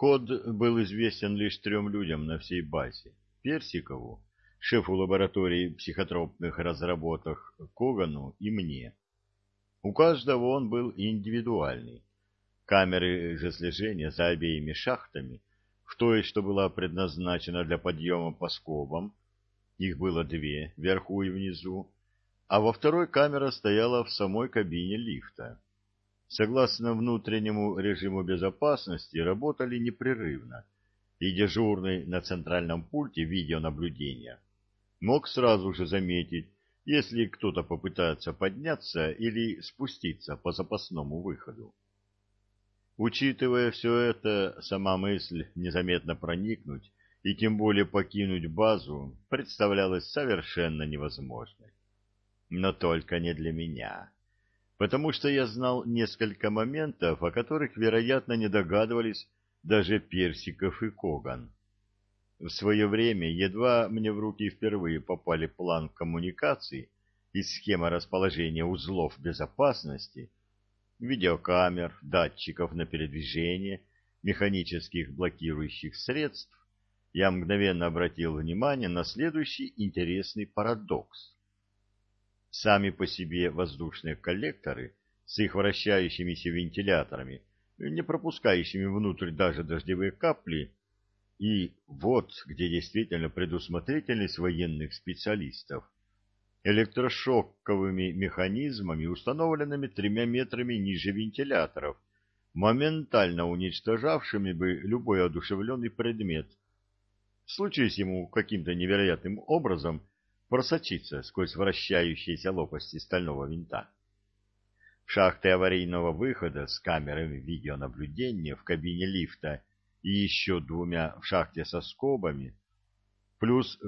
Код был известен лишь трем людям на всей базе. Персикову, шефу лаборатории психотропных разработок Когану и мне. У каждого он был индивидуальный. Камеры же слежения за обеими шахтами, в той, что была предназначена для подъема по скобам, их было две, вверху и внизу, а во второй камера стояла в самой кабине лифта. Согласно внутреннему режиму безопасности, работали непрерывно, и дежурный на центральном пульте видеонаблюдения мог сразу же заметить, если кто-то попытается подняться или спуститься по запасному выходу. Учитывая все это, сама мысль незаметно проникнуть и тем более покинуть базу представлялась совершенно невозможной. Но только не для меня, потому что я знал несколько моментов, о которых, вероятно, не догадывались даже Персиков и Коган. В свое время, едва мне в руки впервые попали план коммуникаций и схема расположения узлов безопасности, видеокамер, датчиков на передвижение, механических блокирующих средств, я мгновенно обратил внимание на следующий интересный парадокс. Сами по себе воздушные коллекторы с их вращающимися вентиляторами, не пропускающими внутрь даже дождевые капли, и вот где действительно предусмотрительность военных специалистов, электрошоковыми механизмами, установленными тремя метрами ниже вентиляторов, моментально уничтожавшими бы любой одушевленный предмет, случись ему каким-то невероятным образом просочиться сквозь вращающиеся лопасти стального винта. Шахты аварийного выхода с камерами видеонаблюдения в кабине лифта и еще двумя в шахте со скобами, плюс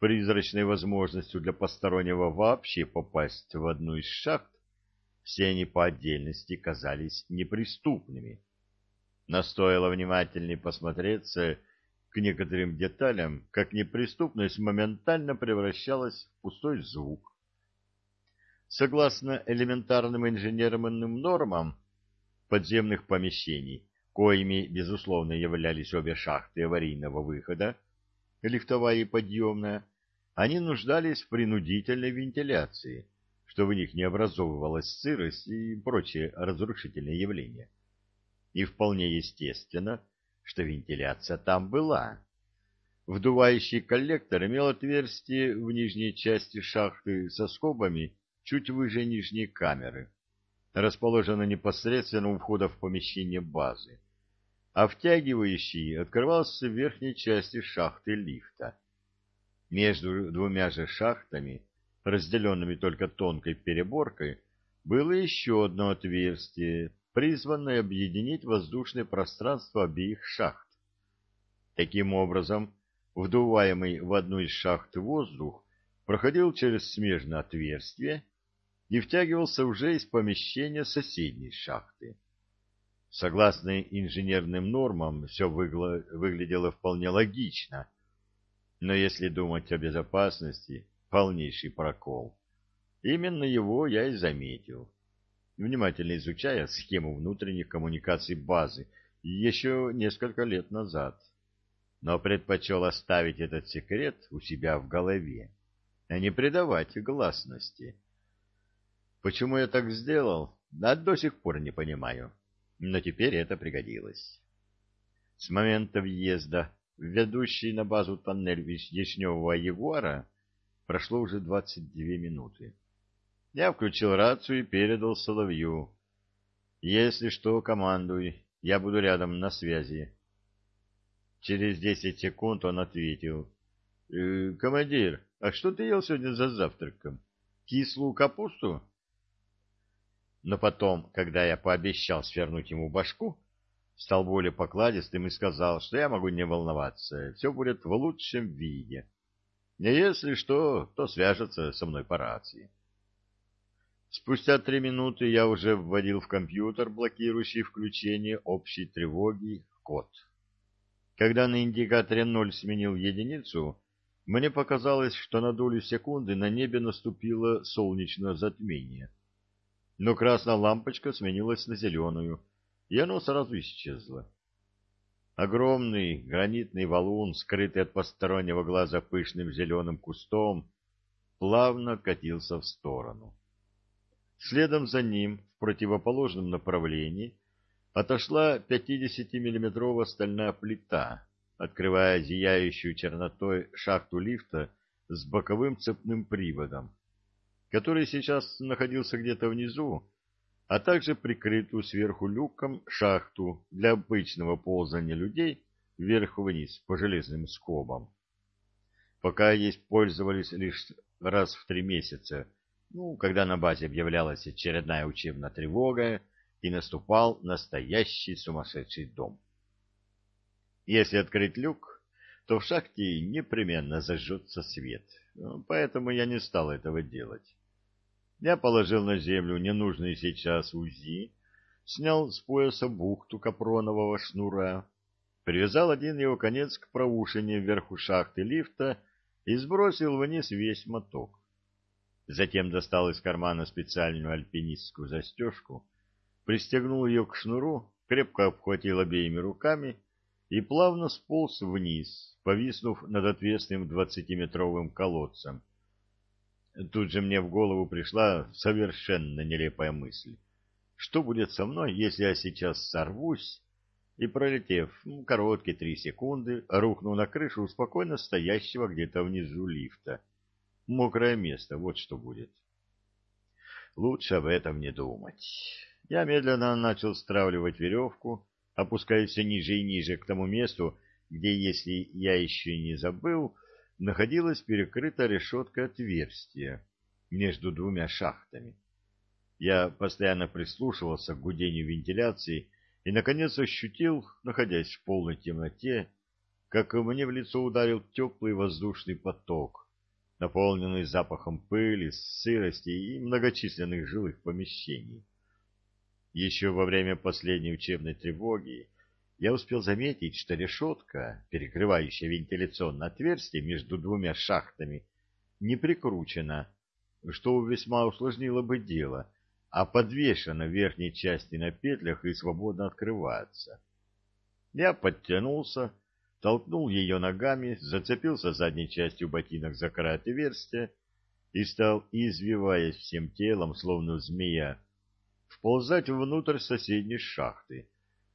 призрачной возможностью для постороннего вообще попасть в одну из шахт, все они по отдельности казались неприступными. Но стоило внимательней посмотреться к некоторым деталям, как неприступность моментально превращалась в пустой звук. Согласно элементарным инженерным нормам подземных помещений, коими, безусловно, являлись обе шахты аварийного выхода, лифтовая и подъемная, они нуждались в принудительной вентиляции, чтобы в них не образовывалась сырость и прочие разрушительные явления. И вполне естественно, что вентиляция там была. Вдувающий коллектор имел отверстие в нижней части шахты со скобами чуть выше нижней камеры, расположенной непосредственно у входа в помещение базы а втягивающий открывался в верхней части шахты лифта. Между двумя же шахтами, разделенными только тонкой переборкой, было еще одно отверстие, призванное объединить воздушное пространство обеих шахт. Таким образом, вдуваемый в одну из шахт воздух проходил через смежное отверстие и втягивался уже из помещения соседней шахты. Согласно инженерным нормам, все выглядело вполне логично. Но если думать о безопасности, полнейший прокол. Именно его я и заметил, внимательно изучая схему внутренних коммуникаций базы еще несколько лет назад. Но предпочел оставить этот секрет у себя в голове, а не придавать гласности. Почему я так сделал, да до сих пор не понимаю но теперь это пригодилось. С момента въезда в ведущий на базу тоннель Вишневого Егора прошло уже 22 минуты. Я включил рацию и передал Соловью. «Если что, командуй, я буду рядом на связи». Через десять секунд он ответил. «Э, «Командир, а что ты ел сегодня за завтраком? Кислую капусту?» Но потом, когда я пообещал свернуть ему башку, стал более покладистым и сказал, что я могу не волноваться, все будет в лучшем виде. И если что, то свяжется со мной по рации. Спустя три минуты я уже вводил в компьютер, блокирующий включение общей тревоги, код. Когда на индикаторе ноль сменил единицу, мне показалось, что на долю секунды на небе наступило солнечное затмение — но красная лампочка сменилась на зеленую, и оно сразу исчезло. Огромный гранитный валун, скрытый от постороннего глаза пышным зеленым кустом, плавно катился в сторону. Следом за ним, в противоположном направлении, отошла 50-миллиметровая стальная плита, открывая зияющую чернотой шахту лифта с боковым цепным приводом, который сейчас находился где-то внизу, а также прикрытую сверху люком шахту для обычного ползания людей вверх-вниз по железным скобам. Пока есть пользовались лишь раз в три месяца, ну, когда на базе объявлялась очередная учебная тревога и наступал настоящий сумасшедший дом. Если открыть люк, то в шахте непременно зажжется свет, поэтому я не стал этого делать. Я положил на землю ненужный сейчас УЗИ, снял с пояса бухту капронового шнура, привязал один его конец к проушине вверху шахты лифта и сбросил вниз весь моток. Затем достал из кармана специальную альпинистскую застежку, пристегнул ее к шнуру, крепко обхватил обеими руками и плавно сполз вниз, повиснув над отвесным двадцатиметровым колодцем. Тут же мне в голову пришла совершенно нелепая мысль. Что будет со мной, если я сейчас сорвусь и, пролетев короткие три секунды, рухну на крышу спокойно стоящего где-то внизу лифта? Мокрое место, вот что будет. Лучше об этом не думать. Я медленно начал стравливать веревку, опускаясь ниже и ниже к тому месту, где, если я еще не забыл, находилось перекрыто решеткой отверстие между двумя шахтами. Я постоянно прислушивался к гудению вентиляции и, наконец, ощутил, находясь в полной темноте, как мне в лицо ударил теплый воздушный поток, наполненный запахом пыли, сырости и многочисленных жилых помещений. Еще во время последней учебной тревоги я успел заметить, что решетка, перекрывающая вентиляционное отверстие между двумя шахтами, не прикручена, что весьма усложнило бы дело, а подвешена в верхней части на петлях и свободно открывается. Я подтянулся, толкнул ее ногами, зацепился задней частью ботинок за край отверстия и стал, извиваясь всем телом, словно змея, вползать внутрь соседней шахты,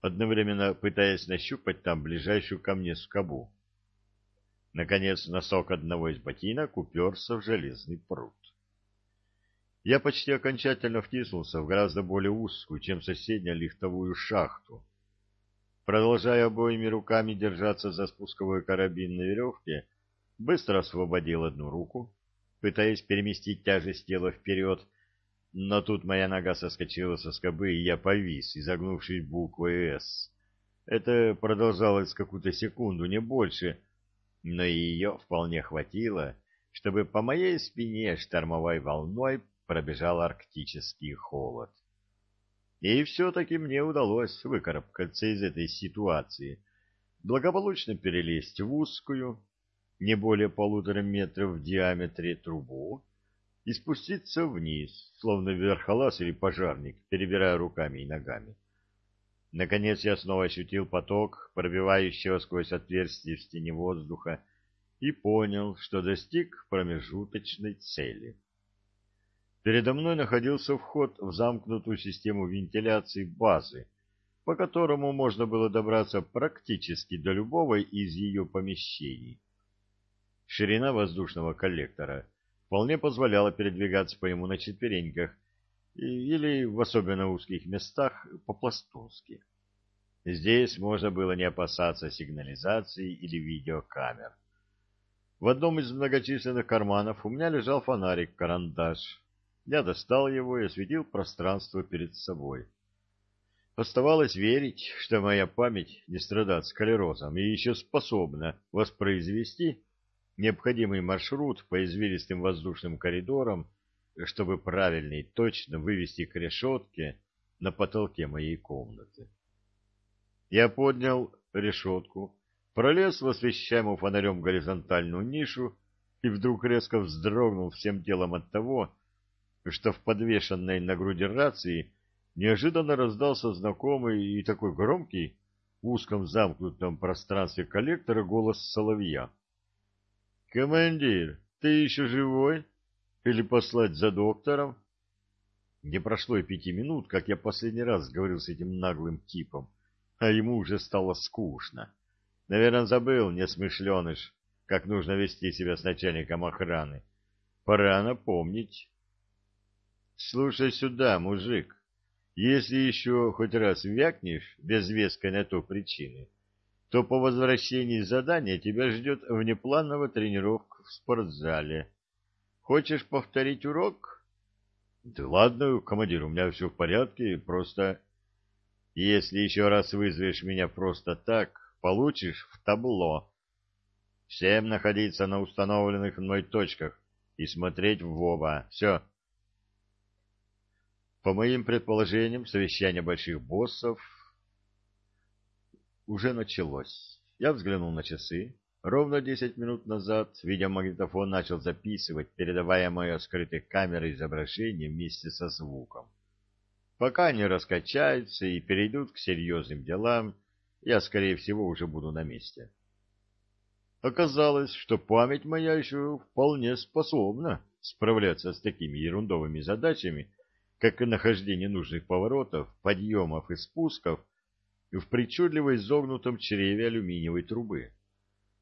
одновременно пытаясь нащупать там ближайшую ко мне скобу. Наконец носок одного из ботинок уперся в железный пруд. Я почти окончательно втиснулся в гораздо более узкую, чем соседняя лифтовую шахту. Продолжая обоими руками держаться за спусковой карабин на веревке, быстро освободил одну руку, пытаясь переместить тяжесть тела вперед, но тут моя нога соскочила со скобы, и я повис, изогнувшись буквой «С». Это продолжалось какую-то секунду, не больше, но и ее вполне хватило, чтобы по моей спине штормовой волной пробежал арктический холод. И все-таки мне удалось выкарабкаться из этой ситуации, благополучно перелезть в узкую, не более полутора метров в диаметре трубу, и спуститься вниз, словно верхолаз или пожарник, перебирая руками и ногами. Наконец я снова ощутил поток, пробивающего сквозь отверстие в стене воздуха, и понял, что достиг промежуточной цели. Передо мной находился вход в замкнутую систему вентиляции базы, по которому можно было добраться практически до любого из ее помещений. Ширина воздушного коллектора — вполне позволяло передвигаться по нему на четвереньках или, в особенно узких местах, по-пластунски. Здесь можно было не опасаться сигнализации или видеокамер. В одном из многочисленных карманов у меня лежал фонарик-карандаш. Я достал его и осветил пространство перед собой. Оставалось верить, что моя память не страдает склерозом и еще способна воспроизвести необходимый маршрут по извилистым воздушным коридорам, чтобы правильно и точно вывести к решетке на потолке моей комнаты. Я поднял решетку, пролез в освещаемую фонарем горизонтальную нишу и вдруг резко вздрогнул всем телом от того, что в подвешенной на груди рации неожиданно раздался знакомый и такой громкий, в узком замкнутом пространстве коллектора голос соловья. «Командир, ты еще живой? Или послать за доктором?» Не прошло и пяти минут, как я последний раз говорил с этим наглым типом, а ему уже стало скучно. Наверное, забыл, несмышленыш, как нужно вести себя с начальником охраны. Пора напомнить. Слушай сюда, мужик. Если еще хоть раз вякнешь без веской на то причины, то по возвращении задания тебя ждет внеплановая тренировка в спортзале. Хочешь повторить урок? Да ладно, командир, у меня все в порядке, просто... Если еще раз вызовешь меня просто так, получишь в табло. Всем находиться на установленных мной точках и смотреть в оба. Все. По моим предположениям, совещание больших боссов уже началось. Я взглянул на часы. Ровно десять минут назад видеомагнитофон начал записывать передаваемое скрытой камерой изображение вместе со звуком. Пока они раскачаются и перейдут к серьезным делам, я, скорее всего, уже буду на месте. Оказалось, что память моя еще вполне способна справляться с такими ерундовыми задачами, как и нахождение нужных поворотов, подъемов и спусков в причудливо изогнутом чреве алюминиевой трубы.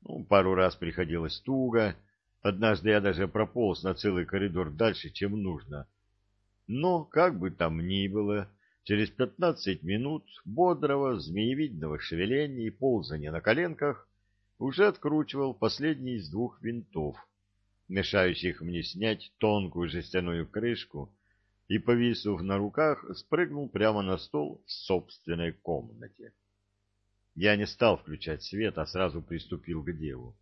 Ну, пару раз приходилось туго, однажды я даже прополз на целый коридор дальше, чем нужно. Но, как бы там ни было, через пятнадцать минут бодрого змеевидного шевеления и ползания на коленках уже откручивал последний из двух винтов, мешающих мне снять тонкую жестяную крышку и, повиснув на руках, спрыгнул прямо на стол в собственной комнате. Я не стал включать свет, а сразу приступил к делу.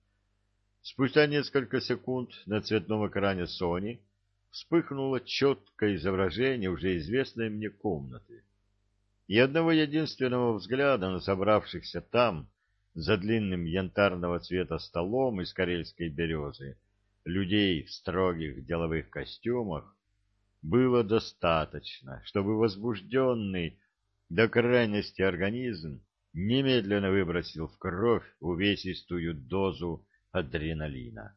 Спустя несколько секунд на цветном экране Sony вспыхнуло четкое изображение уже известной мне комнаты. И одного единственного взгляда на собравшихся там, за длинным янтарного цвета столом из карельской березы, людей в строгих деловых костюмах, было достаточно, чтобы возбужденный до крайности организм немедленно выбросил в кровь увесистую дозу адреналина.